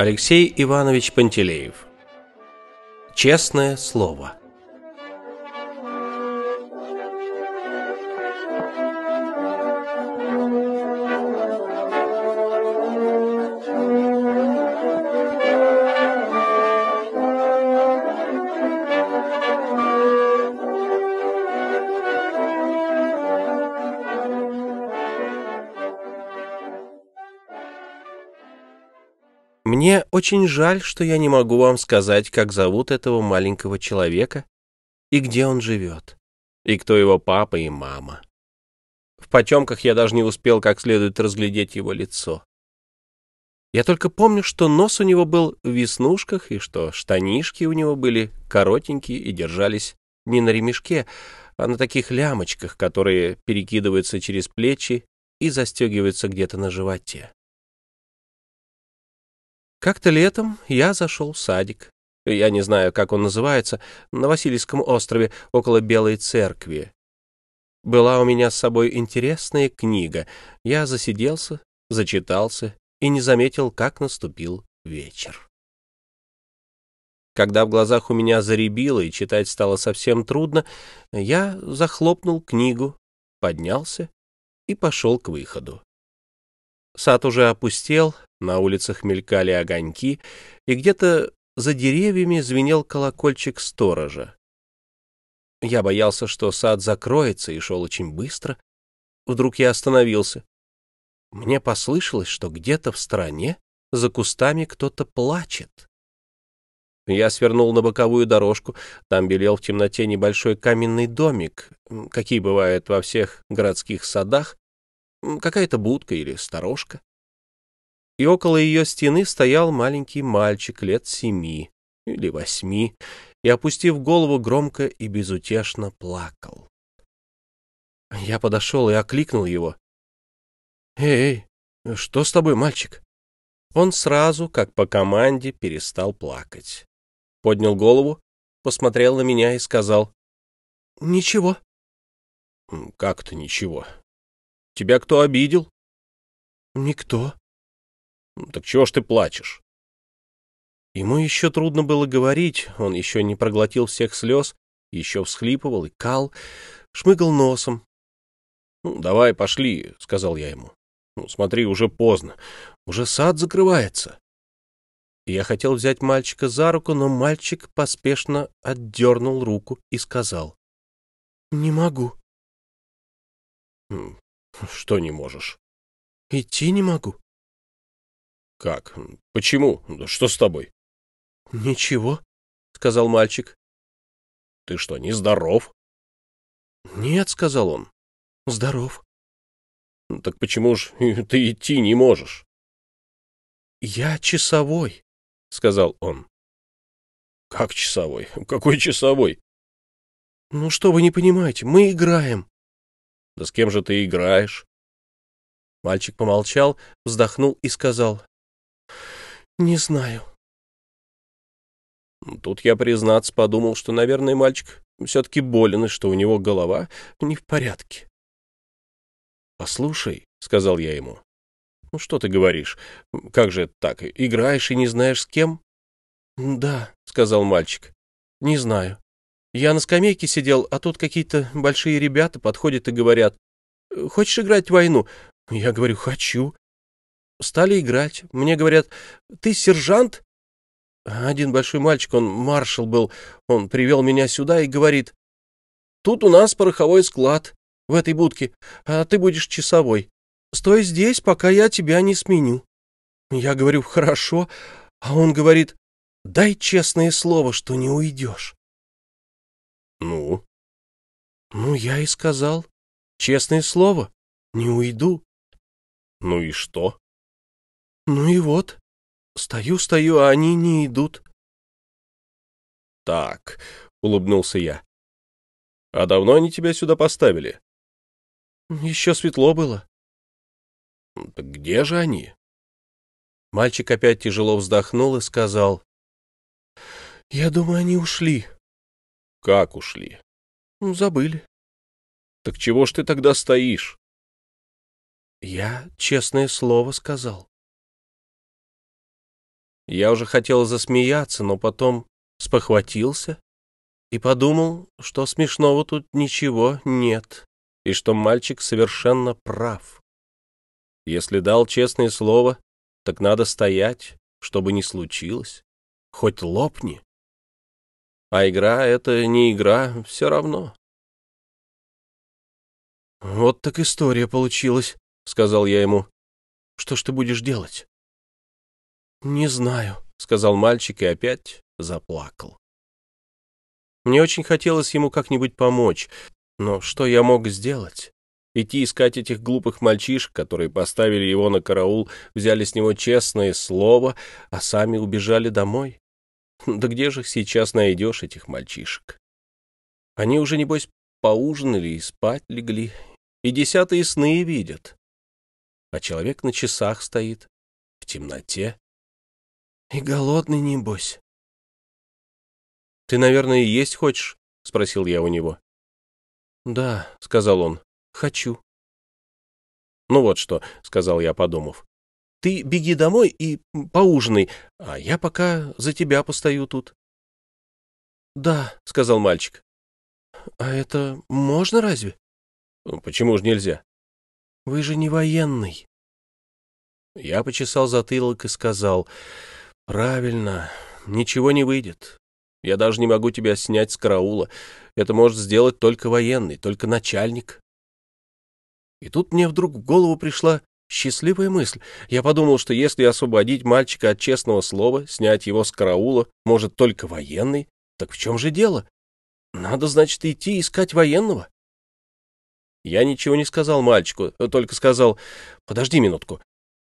Алексей Иванович Пантелеев. Честное слово. Мне очень жаль, что я не могу вам сказать, как зовут этого маленького человека и где он живет, и кто его папа и мама. В потемках я даже не успел как следует разглядеть его лицо. Я только помню, что нос у него был в веснушках, и что штанишки у него были коротенькие и держались не на ремешке, а на таких лямочках, которые перекидываются через плечи и застегиваются где-то на животе. Как-то летом я зашел в садик. Я не знаю, как он называется, на Васильевском острове, около Белой церкви. Была у меня с собой интересная книга. Я засиделся, зачитался и не заметил, как наступил вечер. Когда в глазах у меня заребило и читать стало совсем трудно, я захлопнул книгу, поднялся и пошел к выходу. Сад уже опустел, на улицах мелькали огоньки, и где-то за деревьями звенел колокольчик сторожа. Я боялся, что сад закроется, и шел очень быстро. Вдруг я остановился. Мне послышалось, что где-то в стороне за кустами кто-то плачет. Я свернул на боковую дорожку. Там белел в темноте небольшой каменный домик, какие бывают во всех городских садах, какая-то будка или сторожка и около ее стены стоял маленький мальчик лет семи или восьми и, опустив голову, громко и безутешно плакал. Я подошел и окликнул его. «Эй, что с тобой, мальчик?» Он сразу, как по команде, перестал плакать. Поднял голову, посмотрел на меня и сказал. «Ничего». «Как-то ничего. Тебя кто обидел?» «Никто», так чего ж ты плачешь? Ему еще трудно было говорить, он еще не проглотил всех слез, еще всхлипывал и кал, шмыгал носом. — Ну, давай, пошли, — сказал я ему. — Ну, смотри, уже поздно, уже сад закрывается. Я хотел взять мальчика за руку, но мальчик поспешно отдернул руку и сказал. — Не могу. — Что не можешь? — Идти не могу. «Как? Почему? Что с тобой?» «Ничего», — сказал мальчик. «Ты что, нездоров?» «Нет», — сказал он, — «здоров». «Так почему ж ты идти не можешь?» «Я часовой», — сказал он. «Как часовой? Какой часовой?» «Ну что вы не понимаете, мы играем». «Да с кем же ты играешь?» Мальчик помолчал, вздохнул и сказал. Не знаю. Тут я, признаться, подумал, что, наверное, мальчик все-таки болен, и что у него голова не в порядке. «Послушай», — сказал я ему, — «ну что ты говоришь? Как же это так? Играешь и не знаешь с кем?» «Да», — сказал мальчик, — «не знаю. Я на скамейке сидел, а тут какие-то большие ребята подходят и говорят, «Хочешь играть в войну?» Я говорю, «Хочу». Стали играть. Мне говорят, ты сержант? Один большой мальчик, он маршал был, он привел меня сюда и говорит, тут у нас пороховой склад в этой будке, а ты будешь часовой. Стой здесь, пока я тебя не сменю. Я говорю, хорошо, а он говорит, дай честное слово, что не уйдешь. Ну? Ну, я и сказал, честное слово, не уйду. Ну и что? Ну и вот. Стою-стою, а они не идут. Так, улыбнулся я. А давно они тебя сюда поставили? Еще светло было. Где же они? Мальчик опять тяжело вздохнул и сказал. Я думаю, они ушли. Как ушли? Забыли. Так чего ж ты тогда стоишь? Я честное слово сказал. Я уже хотел засмеяться, но потом спохватился и подумал, что смешного тут ничего нет, и что мальчик совершенно прав. Если дал честное слово, так надо стоять, чтобы не случилось, хоть лопни. А игра — это не игра, все равно. «Вот так история получилась», — сказал я ему. «Что ж ты будешь делать?» «Не знаю», — сказал мальчик и опять заплакал. Мне очень хотелось ему как-нибудь помочь, но что я мог сделать? Идти искать этих глупых мальчишек, которые поставили его на караул, взяли с него честное слово, а сами убежали домой? Да где же сейчас найдешь этих мальчишек? Они уже, небось, поужинали и спать легли, и десятые сны видят. А человек на часах стоит, в темноте. И голодный, небось. «Ты, наверное, есть хочешь?» — спросил я у него. «Да», — сказал он, — «хочу». «Ну вот что», — сказал я, подумав. «Ты беги домой и поужинай, а я пока за тебя постою тут». «Да», — сказал мальчик. «А это можно разве?» «Почему же нельзя?» «Вы же не военный». Я почесал затылок и сказал, «Правильно, ничего не выйдет. Я даже не могу тебя снять с караула. Это может сделать только военный, только начальник». И тут мне вдруг в голову пришла счастливая мысль. Я подумал, что если освободить мальчика от честного слова, снять его с караула может только военный, так в чем же дело? Надо, значит, идти искать военного. Я ничего не сказал мальчику, только сказал «подожди минутку»,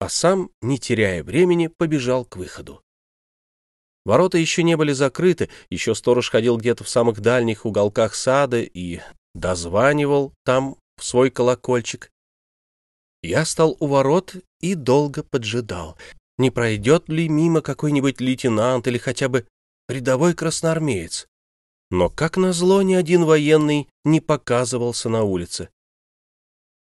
а сам, не теряя времени, побежал к выходу. Ворота еще не были закрыты, еще сторож ходил где-то в самых дальних уголках сада и дозванивал там в свой колокольчик. Я стал у ворот и долго поджидал, не пройдет ли мимо какой-нибудь лейтенант или хотя бы рядовой красноармеец. Но, как назло, ни один военный не показывался на улице.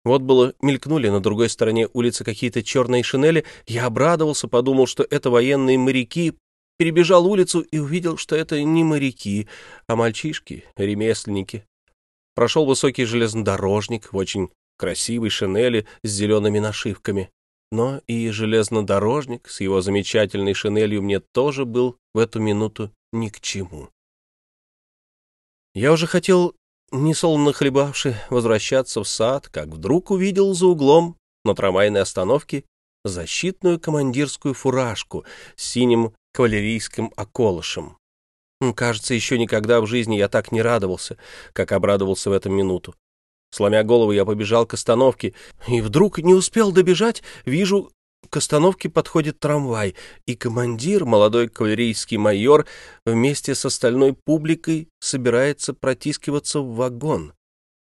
Вот было мелькнули на другой стороне улицы какие-то черные шинели, я обрадовался, подумал, что это военные моряки, перебежал улицу и увидел, что это не моряки, а мальчишки, ремесленники. Прошел высокий железнодорожник в очень красивой шинели с зелеными нашивками. Но и железнодорожник с его замечательной шинелью мне тоже был в эту минуту ни к чему. Я уже хотел, несолоно хлебавши, возвращаться в сад, как вдруг увидел за углом на трамвайной остановке защитную командирскую фуражку с синим кавалерийским околышем. Кажется, еще никогда в жизни я так не радовался, как обрадовался в эту минуту. Сломя голову, я побежал к остановке, и вдруг не успел добежать, вижу, к остановке подходит трамвай, и командир, молодой кавалерийский майор, вместе с остальной публикой собирается протискиваться в вагон.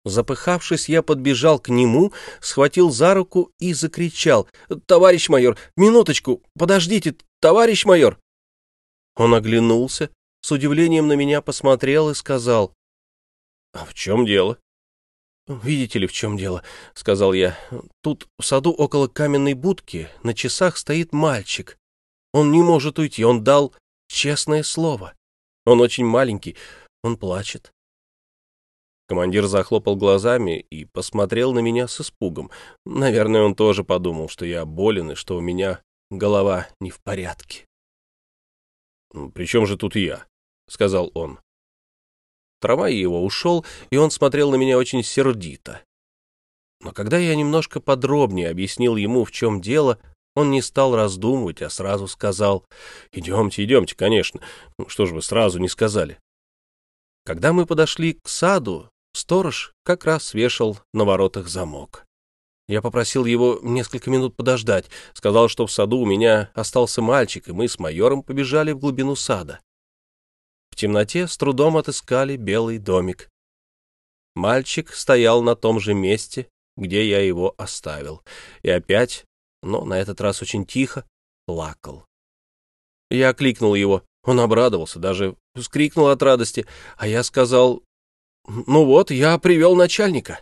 Запыхавшись, я подбежал к нему, схватил за руку и закричал. «Товарищ майор, минуточку, подождите, товарищ майор!» Он оглянулся, с удивлением на меня посмотрел и сказал. «А в чем дело?» «Видите ли, в чем дело?» — сказал я. «Тут в саду около каменной будки на часах стоит мальчик. Он не может уйти, он дал честное слово. Он очень маленький, он плачет». Командир захлопал глазами и посмотрел на меня с испугом. Наверное, он тоже подумал, что я болен и что у меня голова не в порядке. «При чем же тут я?» — сказал он. Трамвай его ушел, и он смотрел на меня очень сердито. Но когда я немножко подробнее объяснил ему, в чем дело, он не стал раздумывать, а сразу сказал, «Идемте, идемте, конечно. Ну, что же вы сразу не сказали?» Когда мы подошли к саду, сторож как раз вешал на воротах замок. Я попросил его несколько минут подождать, сказал, что в саду у меня остался мальчик, и мы с майором побежали в глубину сада. В темноте с трудом отыскали белый домик. Мальчик стоял на том же месте, где я его оставил, и опять, но на этот раз очень тихо, плакал. Я окликнул его, он обрадовался, даже вскрикнул от радости, а я сказал, «Ну вот, я привел начальника».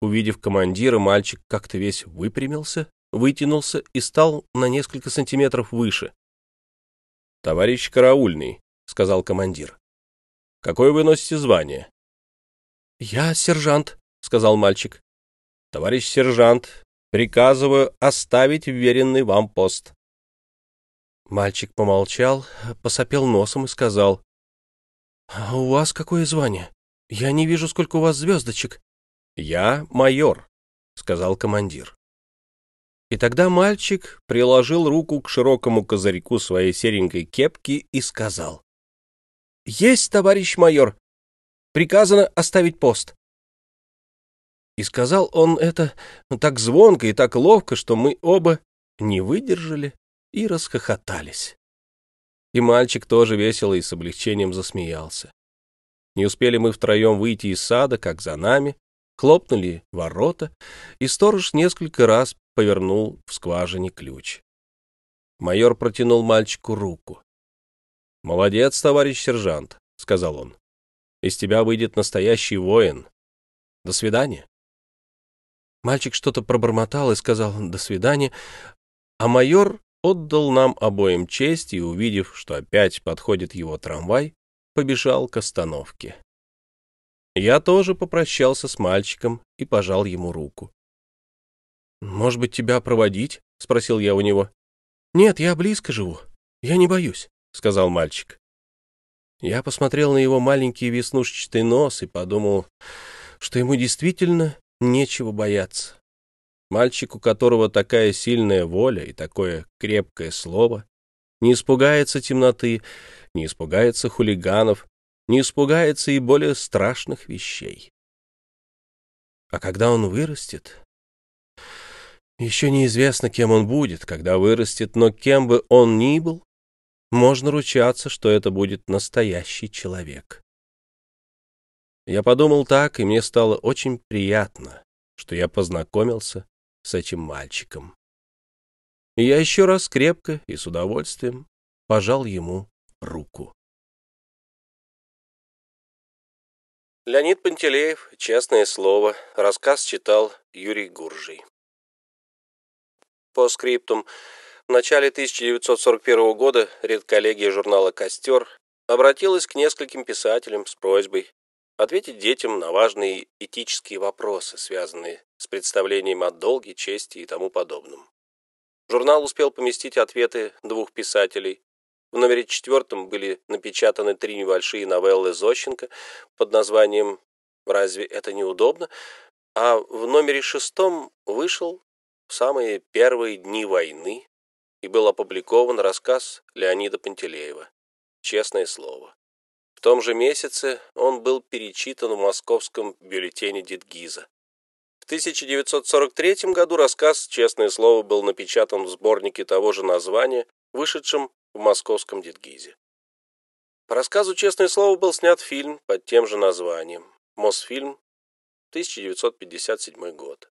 Увидев командира, мальчик как-то весь выпрямился, вытянулся и стал на несколько сантиметров выше, «Товарищ караульный», — сказал командир. «Какое вы носите звание?» «Я сержант», — сказал мальчик. «Товарищ сержант, приказываю оставить вверенный вам пост». Мальчик помолчал, посопел носом и сказал. «А у вас какое звание? Я не вижу, сколько у вас звездочек». «Я майор», — сказал командир. И тогда мальчик приложил руку к широкому козырьку своей серенькой кепки и сказал. «Есть, товарищ майор! Приказано оставить пост!» И сказал он это так звонко и так ловко, что мы оба не выдержали и расхохотались. И мальчик тоже весело и с облегчением засмеялся. Не успели мы втроем выйти из сада, как за нами хлопнули ворота, и сторож несколько раз повернул в скважине ключ. Майор протянул мальчику руку. «Молодец, товарищ сержант», — сказал он. «Из тебя выйдет настоящий воин. До свидания». Мальчик что-то пробормотал и сказал «до свидания», а майор отдал нам обоим честь и, увидев, что опять подходит его трамвай, побежал к остановке. Я тоже попрощался с мальчиком и пожал ему руку. «Может быть, тебя проводить?» — спросил я у него. «Нет, я близко живу. Я не боюсь», — сказал мальчик. Я посмотрел на его маленький веснушчатый нос и подумал, что ему действительно нечего бояться. Мальчик, у которого такая сильная воля и такое крепкое слово, не испугается темноты, не испугается хулиганов, не испугается и более страшных вещей. А когда он вырастет, еще неизвестно, кем он будет, когда вырастет, но кем бы он ни был, можно ручаться, что это будет настоящий человек. Я подумал так, и мне стало очень приятно, что я познакомился с этим мальчиком. И я еще раз крепко и с удовольствием пожал ему руку. Леонид Пантелеев, «Честное слово», рассказ читал Юрий Гуржий. По скриптум. В начале 1941 года редколлегия журнала «Костер» обратилась к нескольким писателям с просьбой ответить детям на важные этические вопросы, связанные с представлением о долге, чести и тому подобном. Журнал успел поместить ответы двух писателей. В номере четвертом были напечатаны три небольшие новеллы Зощенко под названием «Разве это неудобно?», а в номере шестом вышел в самые первые дни войны и был опубликован рассказ Леонида Пантелеева «Честное слово». В том же месяце он был перечитан в московском бюллетене Дедгиза. В 1943 году рассказ «Честное слово» был напечатан в сборнике того же названия, вышедшем в московском Дедгизе. По рассказу «Честное слово» был снят фильм под тем же названием «Мосфильм», 1957 год.